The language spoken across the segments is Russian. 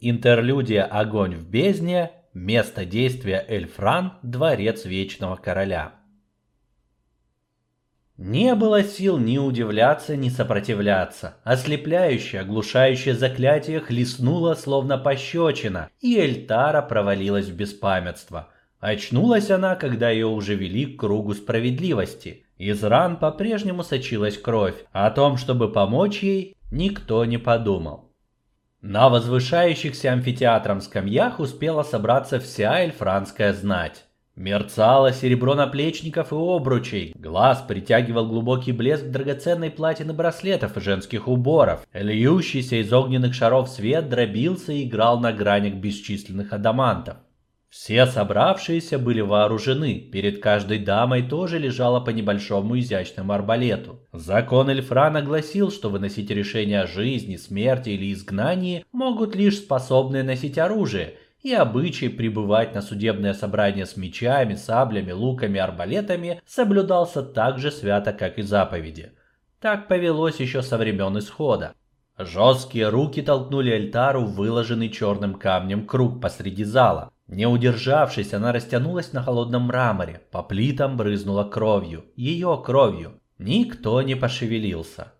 Интерлюдия «Огонь в бездне», место действия Эльфран, дворец Вечного Короля. Не было сил ни удивляться, ни сопротивляться. Ослепляющее, оглушающее заклятие хлестнуло, словно пощечина, и Эльтара провалилась в беспамятство. Очнулась она, когда ее уже вели к кругу справедливости. Из ран по-прежнему сочилась кровь, о том, чтобы помочь ей, никто не подумал. На возвышающихся амфитеатром скамьях успела собраться вся эльфранская знать. Мерцало серебро наплечников и обручей, глаз притягивал глубокий блеск драгоценной платины браслетов и женских уборов. Льющийся из огненных шаров свет дробился и играл на гранях бесчисленных адамантов. Все собравшиеся были вооружены, перед каждой дамой тоже лежало по небольшому изящному арбалету. Закон Эльфрана гласил, что выносить решения о жизни, смерти или изгнании могут лишь способные носить оружие – и обычай пребывать на судебное собрание с мечами, саблями, луками, арбалетами соблюдался так же свято, как и заповеди. Так повелось еще со времен исхода. Жесткие руки толкнули Эльтару в выложенный черным камнем круг посреди зала. Не удержавшись, она растянулась на холодном мраморе, по плитам брызнула кровью, ее кровью. Никто не пошевелился.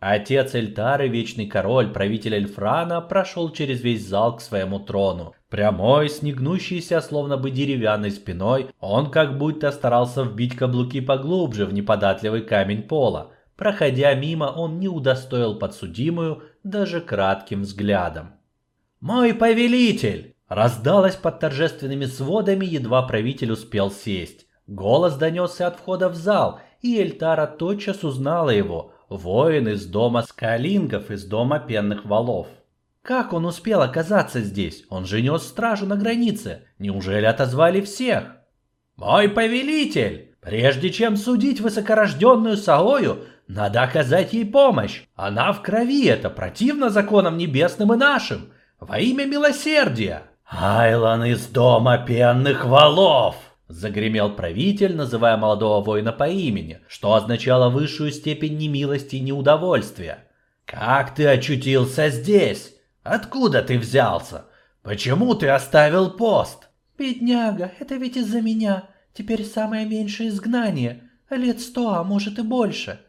Отец Эльтары, вечный король, правитель Эльфрана, прошел через весь зал к своему трону. Прямой, снегнущийся, словно бы деревянной спиной, он как будто старался вбить каблуки поглубже в неподатливый камень пола. Проходя мимо, он не удостоил подсудимую даже кратким взглядом. «Мой повелитель!» Раздалось под торжественными сводами, едва правитель успел сесть. Голос донесся от входа в зал, и Эльтара тотчас узнала его – Воин из дома скалингов, из дома пенных валов. Как он успел оказаться здесь? Он же нес стражу на границе. Неужели отозвали всех? Мой повелитель! Прежде чем судить высокорожденную Саою, надо оказать ей помощь. Она в крови, это противно законам небесным и нашим. Во имя милосердия. Айлан из дома пенных валов! Загремел правитель, называя молодого воина по имени, что означало высшую степень немилости и неудовольствия. «Как ты очутился здесь? Откуда ты взялся? Почему ты оставил пост?» «Бедняга, это ведь из-за меня. Теперь самое меньшее изгнание. Лет сто, а может и больше».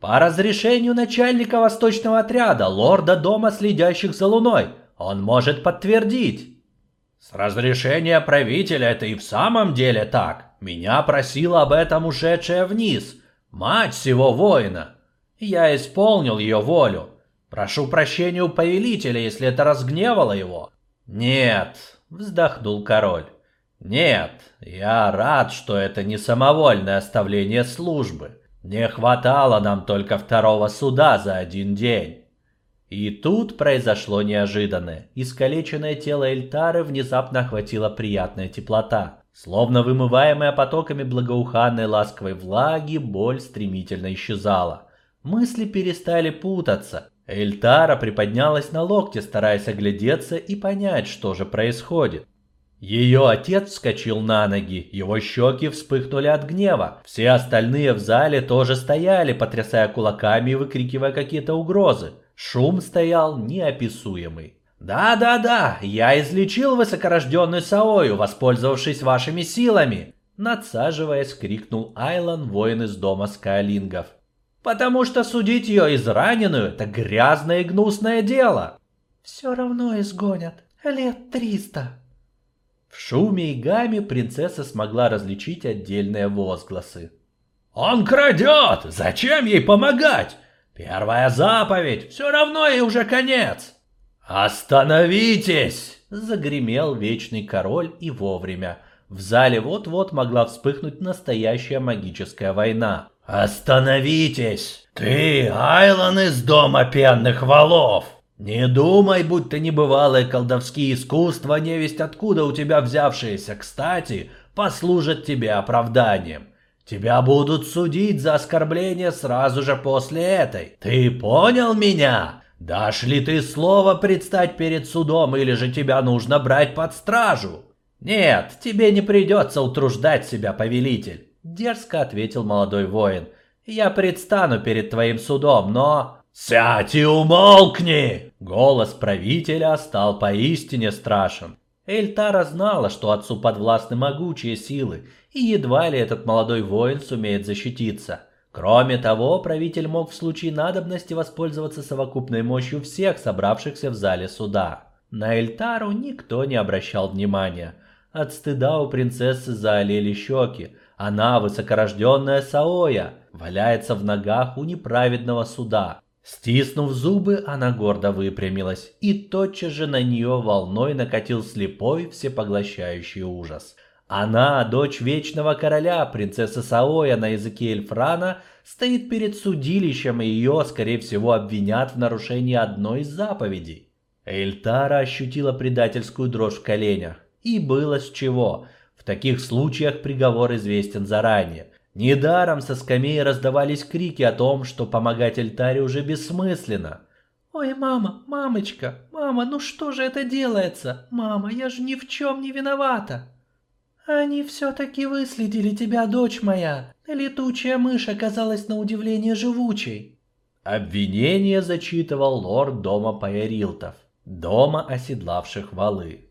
«По разрешению начальника восточного отряда, лорда дома, следящих за луной, он может подтвердить». С разрешения правителя это и в самом деле так. Меня просила об этом ушедшая вниз, мать всего воина. Я исполнил ее волю. Прошу прощения у повелителя, если это разгневало его. Нет, вздохнул король. Нет, я рад, что это не самовольное оставление службы. Не хватало нам только второго суда за один день. И тут произошло неожиданное. Искалеченное тело Эльтары внезапно охватила приятная теплота. Словно вымываемая потоками благоуханной ласковой влаги, боль стремительно исчезала. Мысли перестали путаться. Эльтара приподнялась на локте, стараясь оглядеться и понять, что же происходит. Ее отец вскочил на ноги, его щеки вспыхнули от гнева. Все остальные в зале тоже стояли, потрясая кулаками и выкрикивая какие-то угрозы. Шум стоял неописуемый. «Да-да-да, я излечил высокорожденную Саою, воспользовавшись вашими силами!» Надсаживаясь, крикнул Айлан, воин из дома Скайлингов. «Потому что судить ее израненную – это грязное и гнусное дело!» «Все равно изгонят. Лет триста!» В шуме и гаме принцесса смогла различить отдельные возгласы. «Он крадет! Зачем ей помогать? Первая заповедь, все равно ей уже конец. Остановитесь! Загремел вечный король и вовремя. В зале вот-вот могла вспыхнуть настоящая магическая война. «Остановитесь! Ты, Айлан из дома пенных валов! Не думай, будто небывалые колдовские искусства, невесть откуда у тебя взявшиеся, кстати, послужат тебе оправданием. Тебя будут судить за оскорбление сразу же после этой. Ты понял меня? Дашь ли ты слово предстать перед судом или же тебя нужно брать под стражу? Нет, тебе не придется утруждать себя, повелитель, дерзко ответил молодой воин. Я предстану перед твоим судом, но... «Сядь и умолкни!» Голос правителя стал поистине страшен. Эльтара знала, что отцу подвластны могучие силы, и едва ли этот молодой воин сумеет защититься. Кроме того, правитель мог в случае надобности воспользоваться совокупной мощью всех собравшихся в зале суда. На Эльтару никто не обращал внимания. От стыда у принцессы заолели щеки. Она, высокорожденная Саоя, валяется в ногах у неправедного суда. Стиснув зубы, она гордо выпрямилась, и тотчас же на нее волной накатил слепой, всепоглощающий ужас. Она, дочь вечного короля, принцесса Саоя на языке Эльфрана, стоит перед судилищем, и ее, скорее всего, обвинят в нарушении одной из заповедей. Эльтара ощутила предательскую дрожь в коленях. И было с чего. В таких случаях приговор известен заранее. Недаром со скамей раздавались крики о том, что помогать Эльтаре уже бессмысленно. «Ой, мама, мамочка, мама, ну что же это делается? Мама, я же ни в чем не виновата!» «Они все-таки выследили тебя, дочь моя. Летучая мышь оказалась на удивление живучей». Обвинение зачитывал лорд дома Пайрилтов, дома оседлавших валы.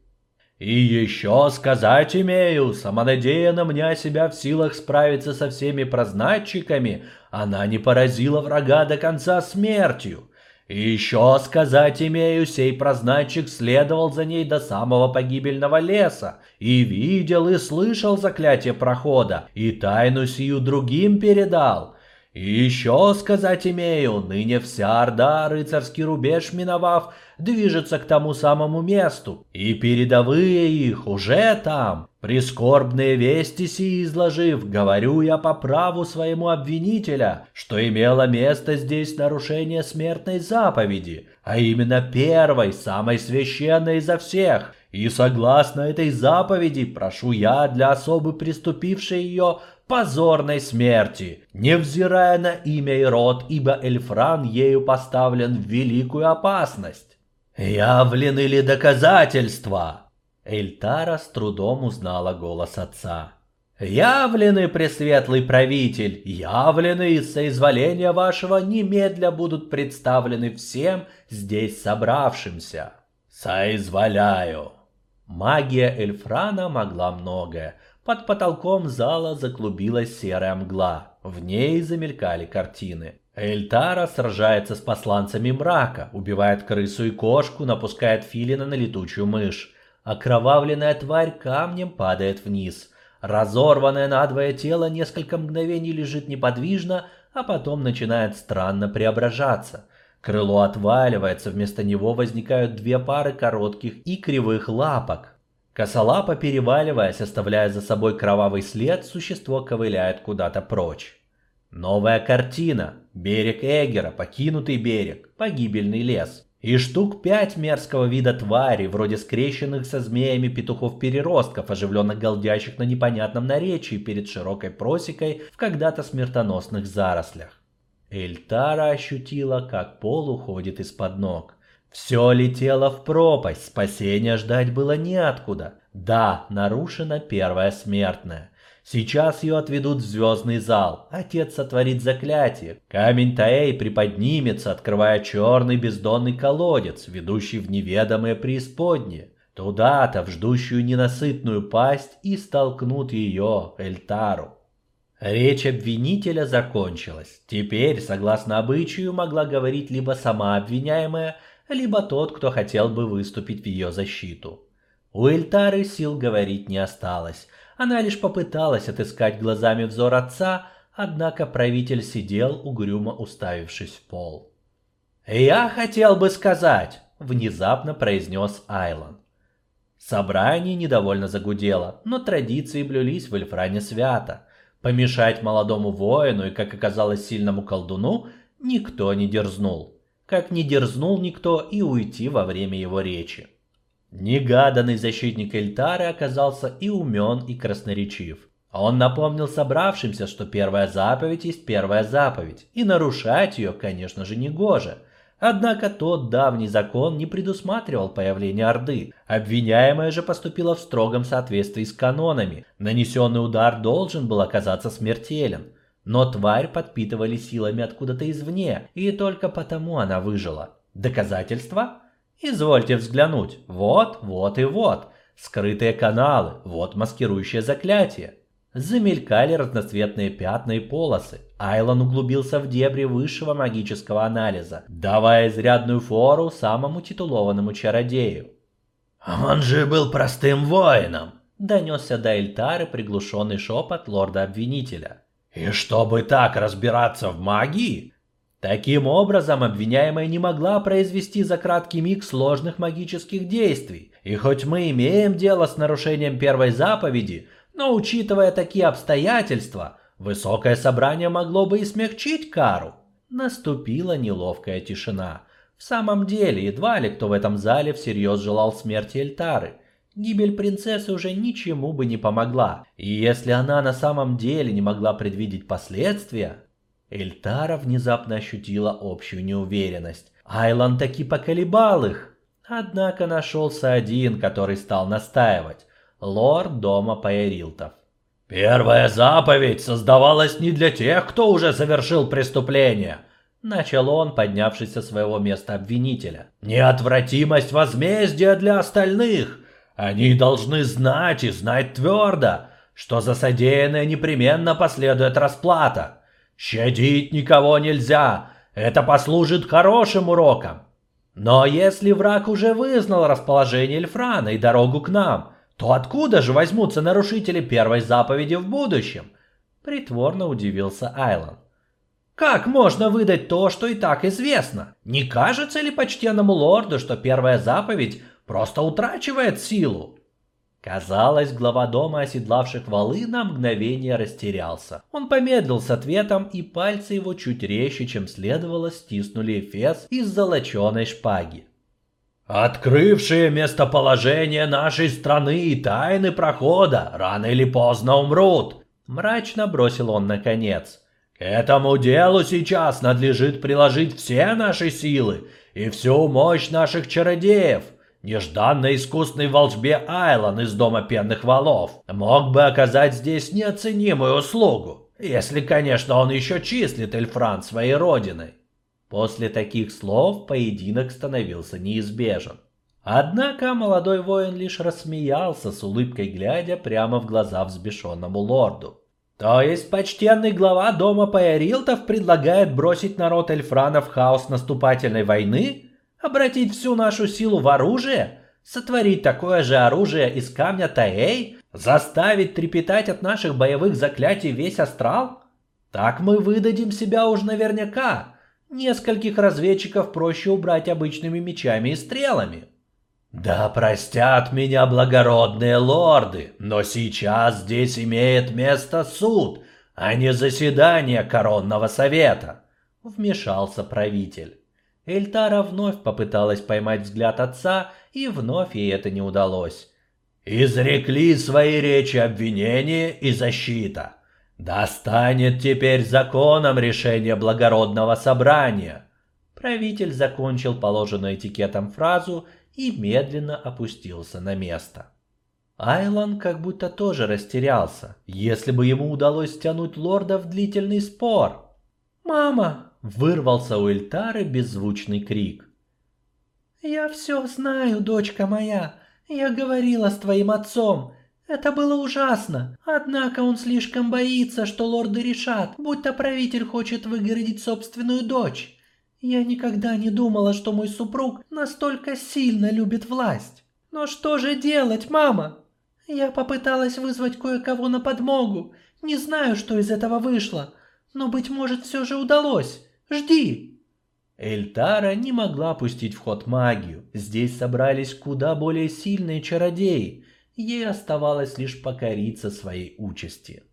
И еще сказать имею, самонадеянно мне себя в силах справиться со всеми прознатчиками, она не поразила врага до конца смертью. И еще сказать имею, сей прознатчик следовал за ней до самого погибельного леса, и видел и слышал заклятие прохода, и тайну сию другим передал. И еще сказать имею, ныне вся Орда, рыцарский рубеж миновав, движется к тому самому месту, и передовые их уже там. Прискорбные вести си изложив, говорю я по праву своему обвинителя, что имело место здесь нарушение смертной заповеди, а именно первой, самой священной изо всех. И согласно этой заповеди прошу я для особы приступившей ее позорной смерти, невзирая на имя и род, ибо Эльфран ею поставлен в великую опасность. Явлены ли доказательства? Эльтара с трудом узнала голос отца. «Явлены, пресветлый правитель, явлены из соизволения вашего немедля будут представлены всем здесь собравшимся. Соизволяю!» Магия Эльфрана могла многое, под потолком зала заклубилась серая мгла. В ней замелькали картины. Эльтара сражается с посланцами мрака, убивает крысу и кошку, напускает филина на летучую мышь. Окровавленная тварь камнем падает вниз. Разорванное надвое тело несколько мгновений лежит неподвижно, а потом начинает странно преображаться. Крыло отваливается, вместо него возникают две пары коротких и кривых лапок. Косолапо, переваливаясь, оставляя за собой кровавый след, существо ковыляет куда-то прочь. Новая картина. Берег Эгера, покинутый берег, погибельный лес. И штук пять мерзкого вида тварей, вроде скрещенных со змеями петухов-переростков, оживленно голдящих на непонятном наречии перед широкой просекой в когда-то смертоносных зарослях. Эльтара ощутила, как пол уходит из-под ног. Все летело в пропасть, спасения ждать было неоткуда. Да, нарушена первая смертная. Сейчас ее отведут в звездный зал. Отец сотворит заклятие. Камень Таэй приподнимется, открывая черный бездонный колодец, ведущий в неведомые преисподние. Туда-то, в ждущую ненасытную пасть, и столкнут ее, Эльтару. Речь обвинителя закончилась. Теперь, согласно обычаю, могла говорить либо сама обвиняемая, либо тот, кто хотел бы выступить в ее защиту. У Эльтары сил говорить не осталось. Она лишь попыталась отыскать глазами взор отца, однако правитель сидел, угрюмо уставившись в пол. «Я хотел бы сказать», — внезапно произнес Айлон. Собрание недовольно загудело, но традиции блюлись в Эльфране свято. Помешать молодому воину и, как оказалось, сильному колдуну никто не дерзнул как не дерзнул никто и уйти во время его речи. Негаданный защитник Эльтары оказался и умен, и красноречив. Он напомнил собравшимся, что первая заповедь есть первая заповедь, и нарушать ее, конечно же, не гоже. Однако тот давний закон не предусматривал появление Орды. Обвиняемая же поступила в строгом соответствии с канонами. Нанесенный удар должен был оказаться смертелен. Но тварь подпитывали силами откуда-то извне, и только потому она выжила. Доказательства? Извольте взглянуть. Вот, вот и вот. Скрытые каналы, вот маскирующее заклятие. Замелькали разноцветные пятна и полосы. Айлон углубился в дебри высшего магического анализа, давая изрядную фору самому титулованному чародею. «Он же был простым воином!» – донесся до Эльтары приглушенный шепот лорда-обвинителя. «И чтобы так разбираться в магии, Таким образом, обвиняемая не могла произвести за краткий миг сложных магических действий. И хоть мы имеем дело с нарушением первой заповеди, но учитывая такие обстоятельства, высокое собрание могло бы и смягчить кару. Наступила неловкая тишина. В самом деле, едва ли кто в этом зале всерьез желал смерти Эльтары. Гибель принцессы уже ничему бы не помогла. И если она на самом деле не могла предвидеть последствия, Эльтара внезапно ощутила общую неуверенность. Айлан таки поколебал их. Однако нашелся один, который стал настаивать. Лорд дома Пайрилтов. «Первая заповедь создавалась не для тех, кто уже совершил преступление», Начал он, поднявшись со своего места обвинителя. «Неотвратимость возмездия для остальных. Они должны знать и знать твердо, что за содеянное непременно последует расплата. Щадить никого нельзя, это послужит хорошим уроком. Но если враг уже вызнал расположение Эльфрана и дорогу к нам, то откуда же возьмутся нарушители первой заповеди в будущем? Притворно удивился Айлан. Как можно выдать то, что и так известно? Не кажется ли почтенному лорду, что первая заповедь просто утрачивает силу? Казалось, глава дома, оседлавших валы, на мгновение растерялся. Он помедлил с ответом, и пальцы его чуть резче, чем следовало, стиснули эфес из золоченой шпаги. «Открывшие местоположение нашей страны и тайны прохода рано или поздно умрут», — мрачно бросил он наконец. «К этому делу сейчас надлежит приложить все наши силы и всю мощь наших чародеев». Нежданно искусный волшбе Айлан из Дома Пенных Валов мог бы оказать здесь неоценимую услугу, если, конечно, он еще числит Эльфран своей родиной. После таких слов поединок становился неизбежен. Однако молодой воин лишь рассмеялся с улыбкой, глядя прямо в глаза взбешенному лорду. То есть почтенный глава дома Пайорилтов предлагает бросить народ Эльфрана в хаос наступательной войны? Обратить всю нашу силу в оружие? Сотворить такое же оружие из камня Таэй? Заставить трепетать от наших боевых заклятий весь астрал? Так мы выдадим себя уж наверняка. Нескольких разведчиков проще убрать обычными мечами и стрелами. Да простят меня благородные лорды, но сейчас здесь имеет место суд, а не заседание коронного совета, вмешался правитель. Эльтара вновь попыталась поймать взгляд отца, и вновь ей это не удалось. «Изрекли свои речи обвинения и защита. Достанет теперь законом решение благородного собрания». Правитель закончил положенную этикетом фразу и медленно опустился на место. Айлан как будто тоже растерялся, если бы ему удалось стянуть лорда в длительный спор. «Мама!» Вырвался у Эльтары беззвучный крик. «Я все знаю, дочка моя. Я говорила с твоим отцом. Это было ужасно. Однако он слишком боится, что лорды решат, будто правитель хочет выгородить собственную дочь. Я никогда не думала, что мой супруг настолько сильно любит власть. Но что же делать, мама? Я попыталась вызвать кое-кого на подмогу. Не знаю, что из этого вышло, но, быть может, все же удалось. Жди!» Эльтара не могла пустить в ход магию. Здесь собрались куда более сильные чародеи. Ей оставалось лишь покориться своей участи.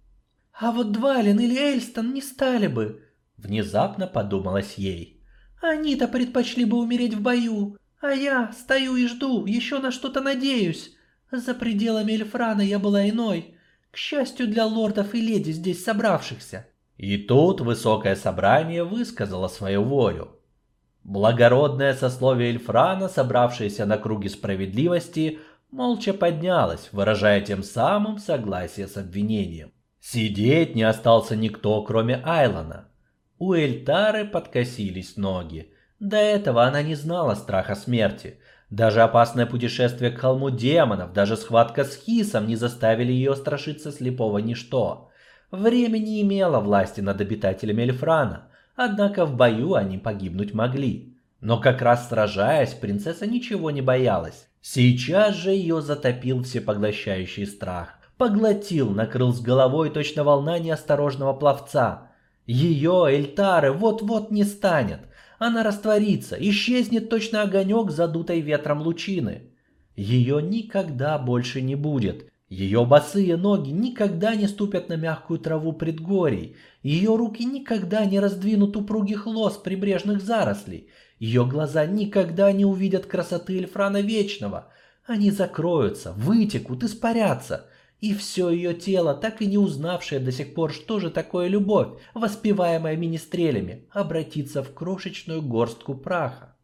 «А вот Двалин или Эльстон не стали бы», — внезапно подумалось ей. «Они-то предпочли бы умереть в бою, а я стою и жду, еще на что-то надеюсь. За пределами Эльфрана я была иной, к счастью для лордов и леди здесь собравшихся. И тут высокое собрание высказало свою волю. Благородное сословие Эльфрана, собравшееся на круге справедливости, молча поднялось, выражая тем самым согласие с обвинением. Сидеть не остался никто, кроме Айлона. У Эльтары подкосились ноги. До этого она не знала страха смерти. Даже опасное путешествие к холму демонов, даже схватка с Хисом не заставили ее страшиться слепого ничто. Время не имело власти над обитателями Эльфрана, однако в бою они погибнуть могли. Но как раз сражаясь, принцесса ничего не боялась. Сейчас же ее затопил всепоглощающий страх. Поглотил, накрыл с головой точно волна неосторожного пловца. Ее, Эльтары, вот-вот не станет. Она растворится, исчезнет точно огонек, задутой ветром лучины. Ее никогда больше не будет. Ее босые ноги никогда не ступят на мягкую траву предгорий. Ее руки никогда не раздвинут упругих лос прибрежных зарослей. Ее глаза никогда не увидят красоты Эльфрана Вечного. Они закроются, вытекут, испарятся. И все ее тело, так и не узнавшее до сих пор, что же такое любовь, воспеваемая министрелями, обратится в крошечную горстку праха.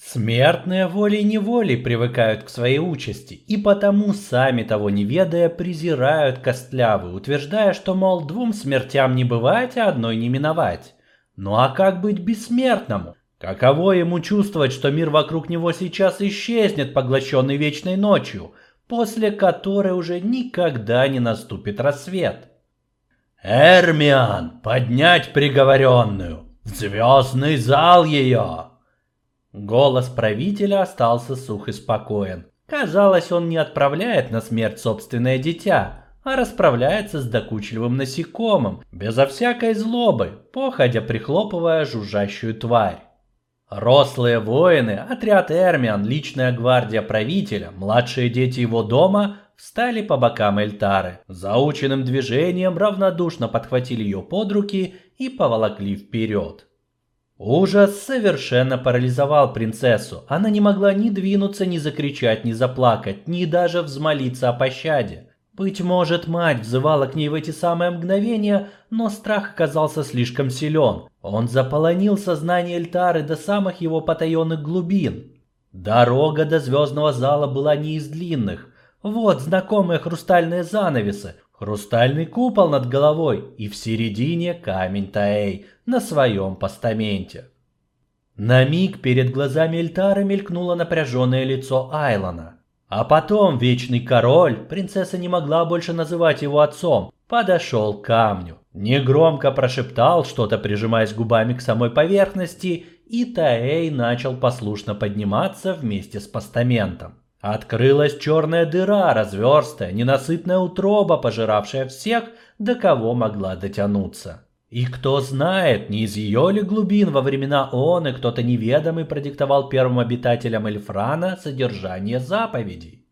Смертные волей-неволей привыкают к своей участи, и потому, сами того не ведая, презирают костлявы, утверждая, что, мол, двум смертям не бывать, а одной не миновать. Ну а как быть бессмертному? Каково ему чувствовать, что мир вокруг него сейчас исчезнет, поглощенный вечной ночью, после которой уже никогда не наступит рассвет? «Эрмиан, поднять приговоренную! В звездный зал ее!» Голос правителя остался сух и спокоен. Казалось, он не отправляет на смерть собственное дитя, а расправляется с докучливым насекомым, безо всякой злобы, походя прихлопывая жужжащую тварь. Рослые воины, отряд Эрмиан, личная гвардия правителя, младшие дети его дома встали по бокам Эльтары. Заученным движением равнодушно подхватили ее под руки и поволокли вперед. Ужас совершенно парализовал принцессу. Она не могла ни двинуться, ни закричать, ни заплакать, ни даже взмолиться о пощаде. Быть может, мать взывала к ней в эти самые мгновения, но страх оказался слишком силен. Он заполонил сознание Эльтары до самых его потаенных глубин. Дорога до звездного зала была не из длинных. Вот знакомые хрустальные занавесы, хрустальный купол над головой и в середине камень Таэй на своем постаменте. На миг перед глазами Эльтары мелькнуло напряженное лицо Айлона. А потом Вечный Король, принцесса не могла больше называть его отцом, подошел к камню. Негромко прошептал что-то, прижимаясь губами к самой поверхности, и Таэй начал послушно подниматься вместе с постаментом. Открылась черная дыра, разверстая, ненасытная утроба, пожиравшая всех, до кого могла дотянуться. И кто знает, не из ее ли глубин во времена он и кто-то неведомый продиктовал первым обитателям Эльфрана содержание заповедей.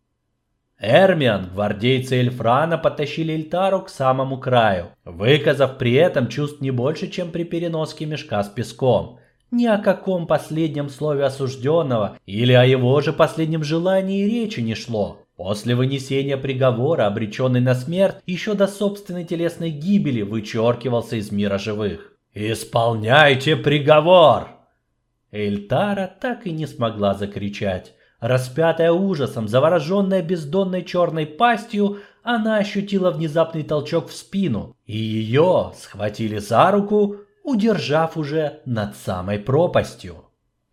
Эрмиан, гвардейцы Эльфрана потащили Эльтару к самому краю, выказав при этом чувств не больше, чем при переноске мешка с песком. Ни о каком последнем слове осужденного или о его же последнем желании речи не шло. После вынесения приговора, обреченный на смерть, еще до собственной телесной гибели вычеркивался из мира живых. «Исполняйте приговор!» Эльтара так и не смогла закричать. Распятая ужасом, завороженная бездонной черной пастью, она ощутила внезапный толчок в спину, и ее схватили за руку, удержав уже над самой пропастью.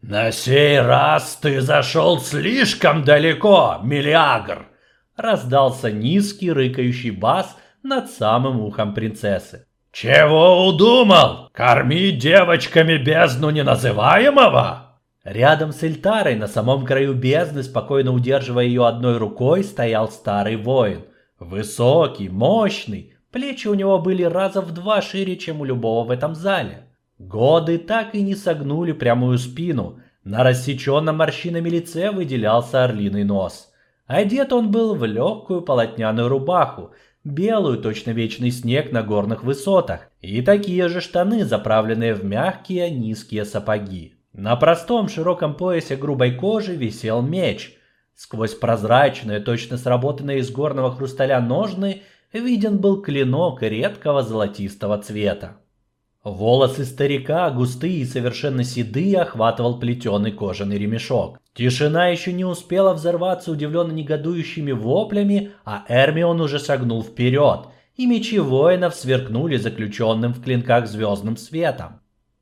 «На сей раз ты зашел слишком далеко, Миллиагр!» Раздался низкий рыкающий бас над самым ухом принцессы. «Чего удумал? Кормить девочками бездну неназываемого?» Рядом с Эльтарой, на самом краю бездны, спокойно удерживая ее одной рукой, стоял старый воин. Высокий, мощный, плечи у него были раза в два шире, чем у любого в этом зале. Годы так и не согнули прямую спину. На рассеченном морщинами лице выделялся орлиный нос. Одет он был в легкую полотняную рубаху, белую точно вечный снег на горных высотах, и такие же штаны, заправленные в мягкие низкие сапоги. На простом широком поясе грубой кожи висел меч. Сквозь прозрачные, точно сработанные из горного хрусталя ножны, виден был клинок редкого золотистого цвета. Волосы старика, густые и совершенно седые, охватывал плетеный кожаный ремешок. Тишина еще не успела взорваться удивленно негодующими воплями, а Эрмион уже шагнул вперед, и мечи воинов сверкнули заключенным в клинках звездным светом.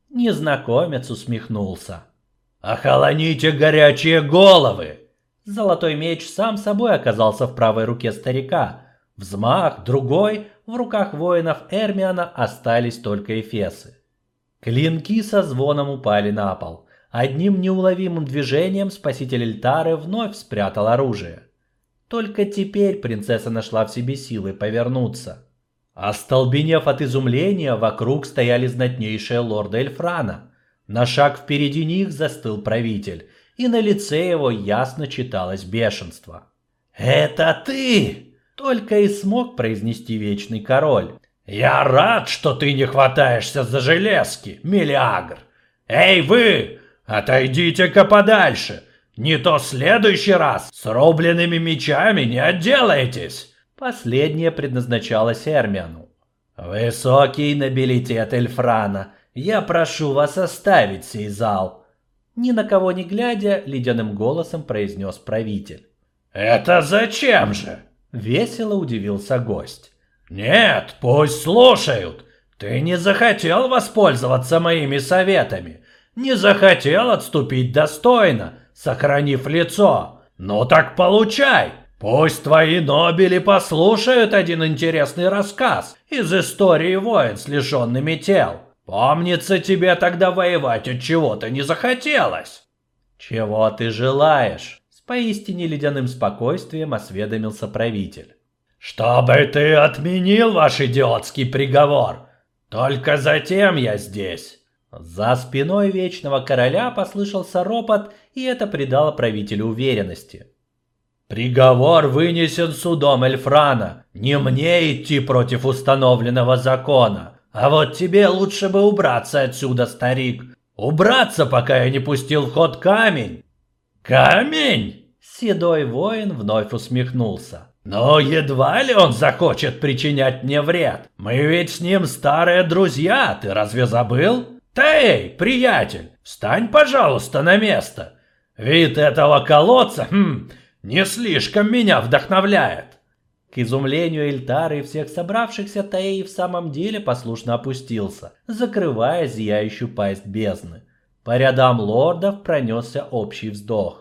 Незнакомец усмехнулся. «Охолоните горячие головы! Золотой меч сам собой оказался в правой руке старика. Взмах, другой, в руках воинов Эрмиана остались только эфесы. Клинки со звоном упали на пол. Одним неуловимым движением спаситель Эльтары вновь спрятал оружие. Только теперь принцесса нашла в себе силы повернуться. Остолбенев от изумления, вокруг стояли знатнейшие лорды Эльфрана. На шаг впереди них застыл правитель, и на лице его ясно читалось бешенство. «Это ты!» – только и смог произнести Вечный Король. «Я рад, что ты не хватаешься за железки, Мелиагр! Эй вы, отойдите-ка подальше! Не то следующий раз с рубленными мечами не отделаетесь!» Последнее предназначалось Эрмиану. «Высокий нобилитет Эльфрана, я прошу вас оставить сей зал!» Ни на кого не глядя, ледяным голосом произнес правитель. «Это зачем же?» – весело удивился гость. «Нет, пусть слушают. Ты не захотел воспользоваться моими советами, не захотел отступить достойно, сохранив лицо. Ну так получай, Пусть твои нобели послушают один интересный рассказ из истории войн с лишенными тел. Помнится, тебе тогда воевать от чего-то не захотелось. Чего ты желаешь? Поистине ледяным спокойствием осведомился правитель. Чтобы ты отменил ваш идиотский приговор. Только затем я здесь. За спиной Вечного Короля послышался ропот, и это придало правителю уверенности. Приговор вынесен судом Эльфрана. Не мне идти против установленного закона. А вот тебе лучше бы убраться отсюда, старик. Убраться, пока я не пустил в ход камень. Камень? Седой воин вновь усмехнулся. Но едва ли он захочет причинять мне вред. Мы ведь с ним старые друзья, ты разве забыл? Ты, приятель, встань, пожалуйста, на место. Вид этого колодца, хм, не слишком меня вдохновляет. К изумлению Эльтары и всех собравшихся Таэй в самом деле послушно опустился, закрывая зияющую пасть бездны. По рядам лордов пронесся общий вздох.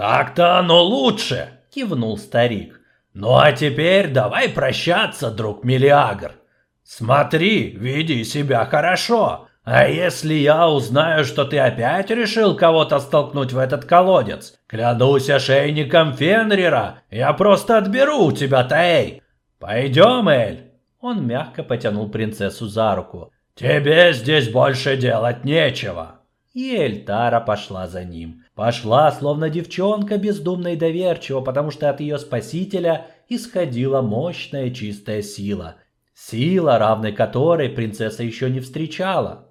«Так-то оно лучше!» – кивнул старик. «Ну а теперь давай прощаться, друг Мелиагр. Смотри, веди себя хорошо, а если я узнаю, что ты опять решил кого-то столкнуть в этот колодец, клянусь ошейником Фенрира, я просто отберу у тебя Таэй. Пойдем, Эль. Он мягко потянул принцессу за руку. Тебе здесь больше делать нечего. И Эльтара пошла за ним. Пошла, словно девчонка, бездумно и доверчиво, потому что от ее спасителя исходила мощная чистая сила. Сила, равной которой принцесса еще не встречала.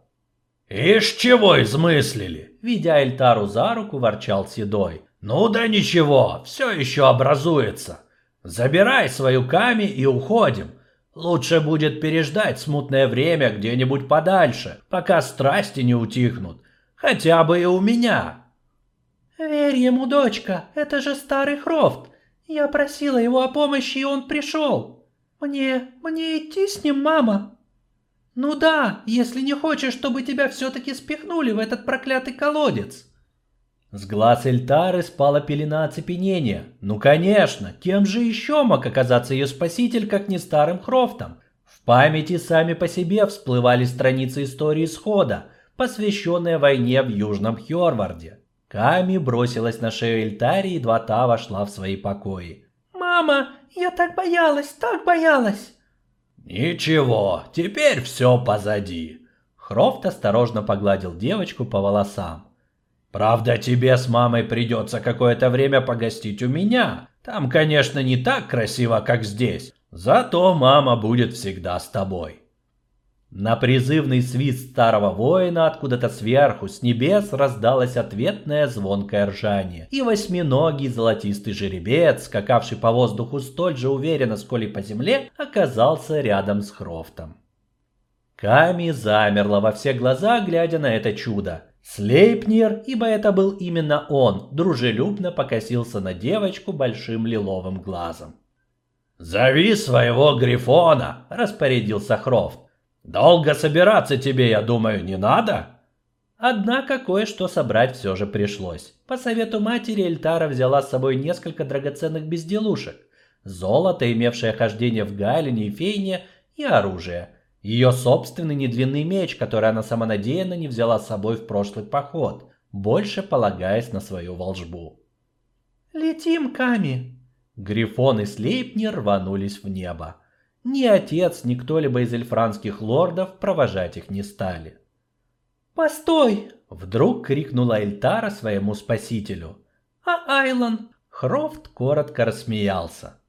«Ишь, чего измыслили?» Видя Эльтару за руку, ворчал Седой. «Ну да ничего, все еще образуется. Забирай свою Ками и уходим. Лучше будет переждать смутное время где-нибудь подальше, пока страсти не утихнут. Хотя бы и у меня». «Верь ему, дочка, это же старый Хрофт. Я просила его о помощи, и он пришел. Мне, мне идти с ним, мама?» «Ну да, если не хочешь, чтобы тебя все-таки спихнули в этот проклятый колодец». С глаз Эльтары спала пелена оцепенения. Ну конечно, кем же еще мог оказаться ее спаситель, как не старым Хрофтом? В памяти сами по себе всплывали страницы истории исхода, посвященные войне в Южном Хьорварде. Ками бросилась на шею Эльтари, едва та вошла в свои покои. «Мама, я так боялась, так боялась!» «Ничего, теперь все позади». Хрофт осторожно погладил девочку по волосам. «Правда, тебе с мамой придется какое-то время погостить у меня. Там, конечно, не так красиво, как здесь. Зато мама будет всегда с тобой». На призывный свист старого воина откуда-то сверху, с небес, раздалось ответное звонкое ржание, и восьминогий золотистый жеребец, скакавший по воздуху столь же уверенно, сколь и по земле, оказался рядом с Хрофтом. Ками замерла во все глаза, глядя на это чудо. Слейпнер, ибо это был именно он, дружелюбно покосился на девочку большим лиловым глазом. «Зови своего Грифона!» – распорядился Хрофт. Долго собираться тебе, я думаю, не надо? Однако кое-что собрать все же пришлось. По совету матери Эльтара взяла с собой несколько драгоценных безделушек. Золото, имевшее хождение в Галине и Фейне, и оружие. Ее собственный недлинный меч, который она самонадеянно не взяла с собой в прошлый поход, больше полагаясь на свою волжбу. «Летим, Ками!» Грифон и Слейпнер рванулись в небо. Ни отец, ни кто-либо из эльфранских лордов провожать их не стали. «Постой!» — вдруг крикнула Эльтара своему спасителю. «А Айлон?» Хрофт коротко рассмеялся.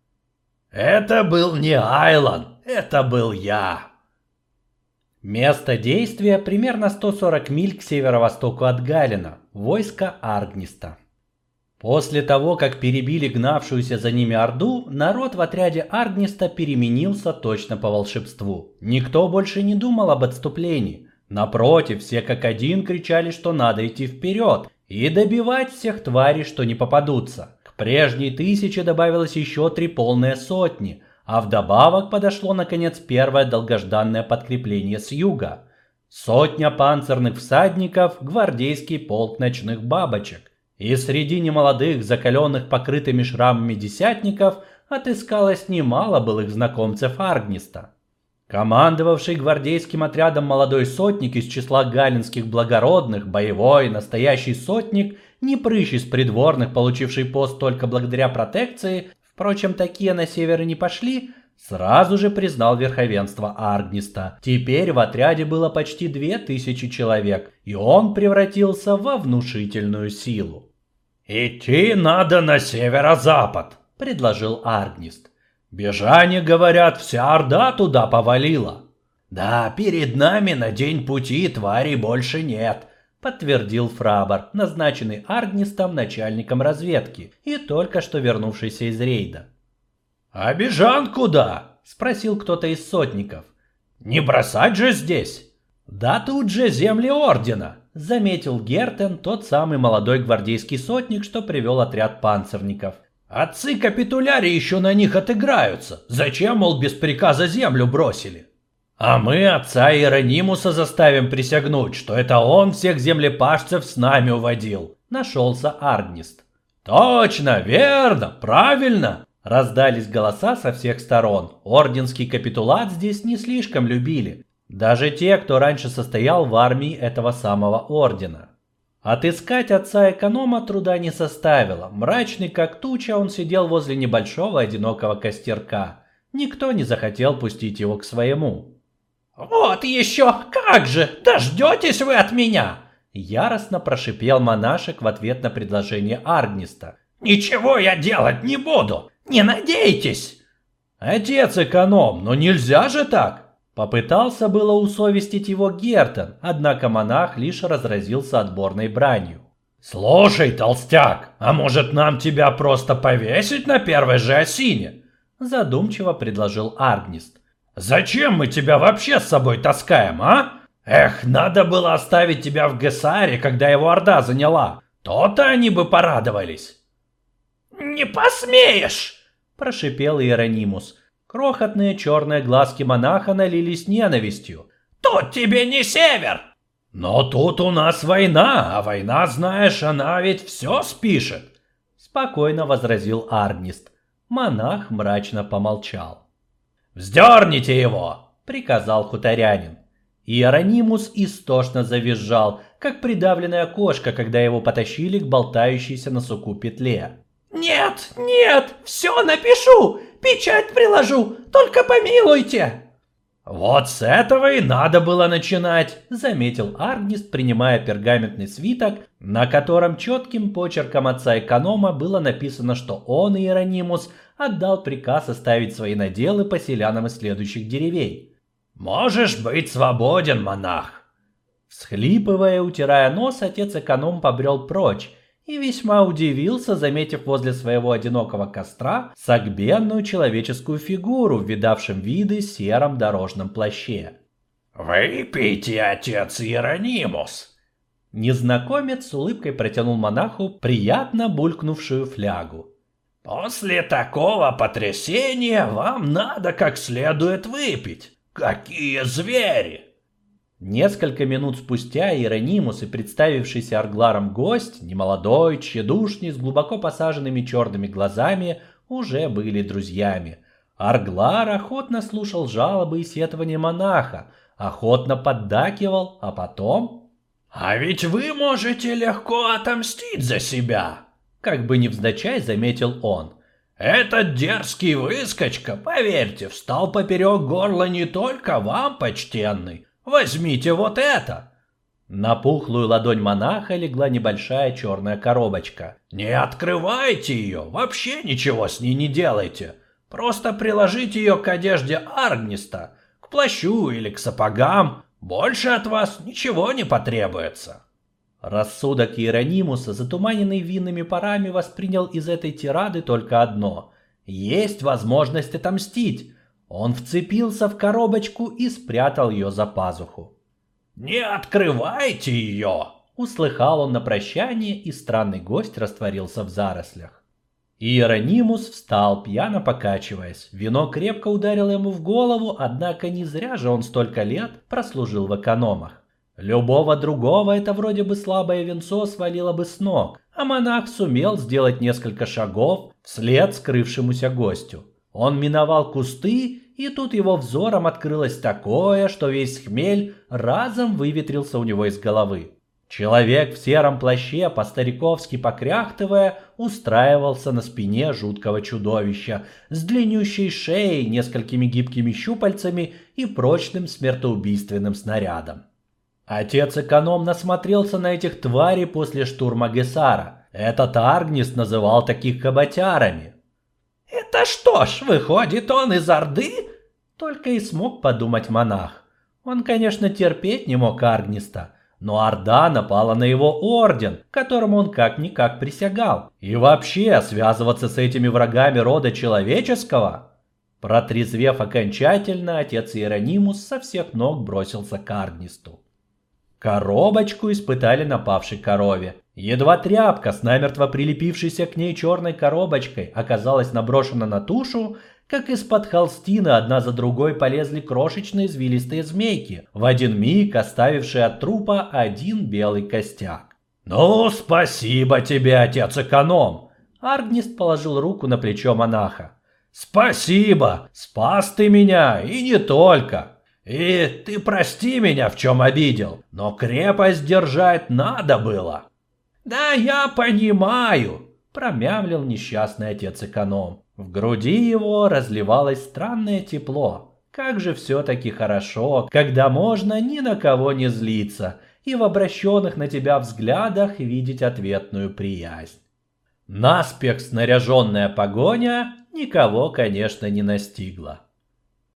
«Это был не Айлон, это был я!» Место действия примерно 140 миль к северо-востоку от Галина, войско Аргниста. После того, как перебили гнавшуюся за ними Орду, народ в отряде Аргниста переменился точно по волшебству. Никто больше не думал об отступлении. Напротив, все как один кричали, что надо идти вперед и добивать всех тварей, что не попадутся. К прежней тысяче добавилось еще три полные сотни, а вдобавок подошло наконец первое долгожданное подкрепление с юга. Сотня панцирных всадников, гвардейский полк ночных бабочек. И среди немолодых, закаленных покрытыми шрамами десятников отыскалось немало былых знакомцев Аргниста. Командовавший гвардейским отрядом молодой сотник из числа галинских благородных, боевой, настоящий сотник, не прыщ из придворных, получивший пост только благодаря протекции, впрочем, такие на север не пошли, сразу же признал верховенство Аргниста. Теперь в отряде было почти две тысячи человек, и он превратился во внушительную силу. «Идти надо на северо-запад», — предложил Аргнист. «Бежане, говорят, вся Орда туда повалила». «Да, перед нами на день пути тварей больше нет», — подтвердил Фрабар, назначенный Аргнистом начальником разведки и только что вернувшийся из рейда. «А Бежан куда?» — спросил кто-то из сотников. «Не бросать же здесь!» «Да тут же земли Ордена!» Заметил Гертен, тот самый молодой гвардейский сотник, что привел отряд панцирников. Отцы капитуляри еще на них отыграются. Зачем, мол, без приказа землю бросили? А мы отца Иеронимуса заставим присягнуть, что это он всех землепашцев с нами уводил. Нашелся Аргнист. Точно, верно, правильно. Раздались голоса со всех сторон. Орденский капитулат здесь не слишком любили. Даже те, кто раньше состоял в армии этого самого ордена. Отыскать отца эконома труда не составило. Мрачный как туча, он сидел возле небольшого одинокого костерка. Никто не захотел пустить его к своему. «Вот еще! Как же! Дождетесь вы от меня!» Яростно прошипел монашек в ответ на предложение Аргниста. «Ничего я делать не буду! Не надейтесь!» «Отец эконом, но нельзя же так!» Попытался было усовестить его Гертон, однако монах лишь разразился отборной бранью. «Слушай, толстяк, а может нам тебя просто повесить на первой же осине?» Задумчиво предложил Аргнист. «Зачем мы тебя вообще с собой таскаем, а? Эх, надо было оставить тебя в Гессаре, когда его Орда заняла. То-то они бы порадовались». «Не посмеешь!» – прошипел Иеронимус. Крохотные черные глазки монаха налились ненавистью. «Тут тебе не север!» «Но тут у нас война, а война, знаешь, она ведь все спишет!» Спокойно возразил Арнист. Монах мрачно помолчал. «Вздерните его!» — приказал хуторянин. Иеронимус истошно завизжал, как придавленная кошка, когда его потащили к болтающейся на суку петле. «Нет, нет, все напишу! Печать приложу, только помилуйте!» «Вот с этого и надо было начинать», — заметил Аргнист, принимая пергаментный свиток, на котором четким почерком отца-эконома было написано, что он, Иеронимус, отдал приказ оставить свои наделы поселянам из следующих деревей. «Можешь быть свободен, монах!» Всхлипывая, утирая нос, отец-эконом побрел прочь, и весьма удивился, заметив возле своего одинокого костра согбенную человеческую фигуру в видавшем виды сером дорожном плаще. «Выпейте, отец Иеронимус!» Незнакомец с улыбкой протянул монаху приятно булькнувшую флягу. «После такого потрясения вам надо как следует выпить. Какие звери!» Несколько минут спустя Иеронимус и представившийся Аргларом гость, немолодой, тщедушный, с глубоко посаженными черными глазами, уже были друзьями. Арглар охотно слушал жалобы и сетования монаха, охотно поддакивал, а потом... «А ведь вы можете легко отомстить за себя!» Как бы невзначай заметил он. «Этот дерзкий выскочка, поверьте, встал поперек горла не только вам, почтенный, Возьмите вот это!» На пухлую ладонь монаха легла небольшая черная коробочка. «Не открывайте ее, вообще ничего с ней не делайте. Просто приложите ее к одежде Аргниста, к плащу или к сапогам. Больше от вас ничего не потребуется». Рассудок Иеронимуса, затуманенный винными парами, воспринял из этой тирады только одно – есть возможность отомстить, он вцепился в коробочку и спрятал ее за пазуху. «Не открывайте ее!» Услыхал он на прощание, и странный гость растворился в зарослях. Иеронимус встал, пьяно покачиваясь. Вино крепко ударило ему в голову, однако не зря же он столько лет прослужил в экономах. Любого другого это вроде бы слабое венцо свалило бы с ног, а монах сумел сделать несколько шагов вслед скрывшемуся гостю. Он миновал кусты, и тут его взором открылось такое, что весь хмель разом выветрился у него из головы. Человек в сером плаще, по-стариковски покряхтывая, устраивался на спине жуткого чудовища с длиннющей шеей, несколькими гибкими щупальцами и прочным смертоубийственным снарядом. Отец-эконом насмотрелся на этих тварей после штурма Гесара. Этот Аргнис называл таких каботярами. «Это что ж, выходит, он из Орды?» Только и смог подумать монах. Он, конечно, терпеть не мог Аргниста, но Орда напала на его орден, которому он как-никак присягал. И вообще, связываться с этими врагами рода человеческого? Протрезвев окончательно, отец Иеронимус со всех ног бросился к Аргнисту. Коробочку испытали на павшей корове. Едва тряпка с намертво прилепившейся к ней черной коробочкой оказалась наброшена на тушу, как из-под холстины одна за другой полезли крошечные извилистые змейки, в один миг оставившие от трупа один белый костяк. «Ну, спасибо тебе, отец-эконом!» Аргнист положил руку на плечо монаха. «Спасибо! Спас ты меня, и не только!» И ты прости меня, в чем обидел, но крепость держать надо было. Да я понимаю, промямлил несчастный отец-эконом. В груди его разливалось странное тепло. Как же все-таки хорошо, когда можно ни на кого не злиться и в обращенных на тебя взглядах видеть ответную приязнь. Наспех снаряженная погоня никого, конечно, не настигла.